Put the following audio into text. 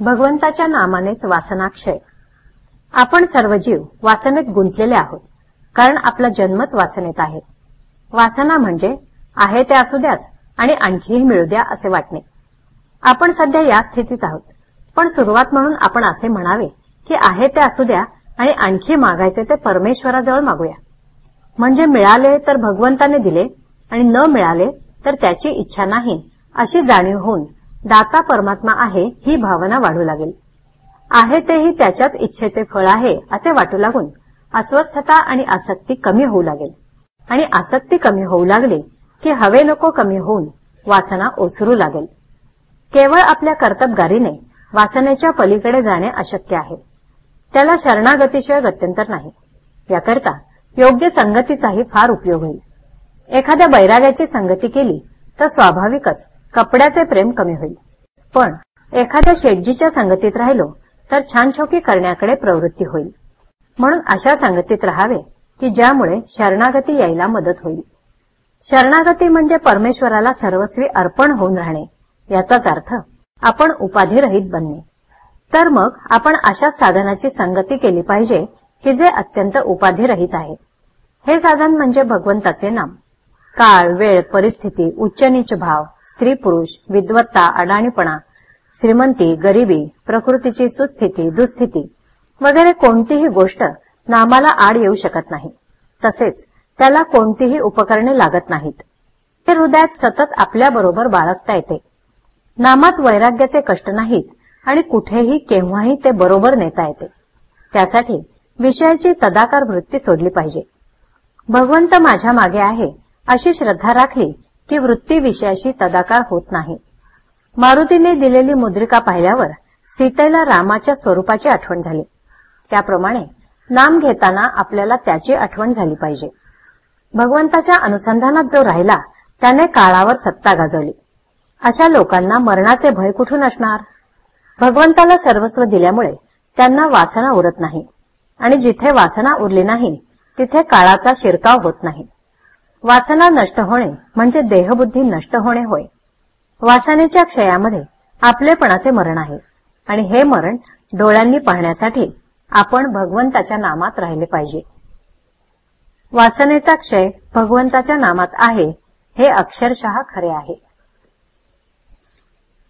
भगवंताच्या नामानेच वासनाक्षय. आपण सर्व जीव वासनेत गुंतलेले आहोत कारण आपला जन्मच वासनेत आहे. वासना म्हणजे आहे ते असू द्याच आणि आणखीही मिळू द्या असे वाटणे. आपण सध्या या स्थितीत आहोत पण सुरुवात म्हणून आपण असे म्हणावे की आहे ते असू द्या आणि आणखी मागायचे ते परमेश्वराजवळ मागूया. म्हणजे मिळाले तर भगवंताने दिले आणि न मिळाले तर त्याची इच्छा नाही अशी जाणीव होऊन दाता परमात्मा आहे ही भावना वाढू लागेल. आहे तेही त्याच्याच इच्छेचे फळ आहे असे वाटू लागून अस्वस्थता आणि आसक्ती कमी होऊ लागेल. आणि आसक्ती कमी होऊ लागली की हवे नको कमी होऊन वासना ओसरू लागेल. केवळ आपल्या कर्तबगारीने वासनेच्या पलीकडे जाणे अशक्य आहे. त्याला शरणागतीशिवाय गत्यंतर नाही. याकरता योग्य संगतीचाही फार उपयोग होईल. एखाद्या बैराग्याची संगती केली तर स्वाभाविकच कपड्याचे प्रेम कमी होईल. पण एखाद्या शेटजीच्या संगतीत राहिलो तर छानछोकी करण्याकडे प्रवृत्ती होईल. म्हणून अशा संगतीत राहावे की ज्यामुळे शरणागती यायला मदत होईल. शरणागती म्हणजे परमेश्वराला सर्वस्वी अर्पण होऊन राहणे याचाच अर्थ आपण उपाधिरहित बनणे. तर मग आपण अशा साधनाची संगती केली पाहिजे की जे अत्यंत उपाधिरहित आहे. हे साधन म्हणजे भगवंताचे नाम. काळ वेळ परिस्थिती उच्च नीच भाव स्त्री पुरुष विद्वत्ता अडाणीपणा श्रीमंती गरिबी प्रकृतीची सुस्थिती दुस्थिती वगैरे कोणतीही गोष्ट नामाला आड येऊ शकत नाही. तसेच त्याला कोणतीही उपकरणे लागत नाहीत. हे हृदयात सतत आपल्याबरोबर बाळगता येते. नामात वैराग्याचे कष्ट नाहीत आणि कुठेही केव्हाही ते बरोबर नेता येते. त्यासाठी विषयाची तदाकार वृत्ती सोडली पाहिजे. भगवंत माझ्या मागे आहे. अशी श्रद्धा राखली की वृत्ती विषयाशी तदाकार होत नाही. मारुतीने दिलेली मुद्रिका पाहिल्यावर सीतेला रामाच्या स्वरूपाची आठवण झाली. त्याप्रमाणे नाम घेताना आपल्याला त्याची आठवण झाली पाहिजे. भगवंताच्या अनुसंधानात जो राहिला त्याने काळावर सत्ता गाजवली. अशा लोकांना मरणाचे भय कुठून असणार? भगवंताला सर्वस्व दिल्यामुळे त्यांना वासना उरत नाही. आणि जिथे वासना उरली नाही तिथे काळाचा शिरकाव होत नाही. वासना नष्ट होणे म्हणजे देहबुद्धी नष्ट होणे होय. वासनेच्या क्षयामध्ये आपलेपणाचे मरण आहे. आणि हे मरण डोळ्यांनी पाहण्यासाठी आपण भगवंताच्या नामात राहिले पाहिजे. वासनेचा क्षय भगवंताच्या नामात आहे हे अक्षरशः खरे आहे.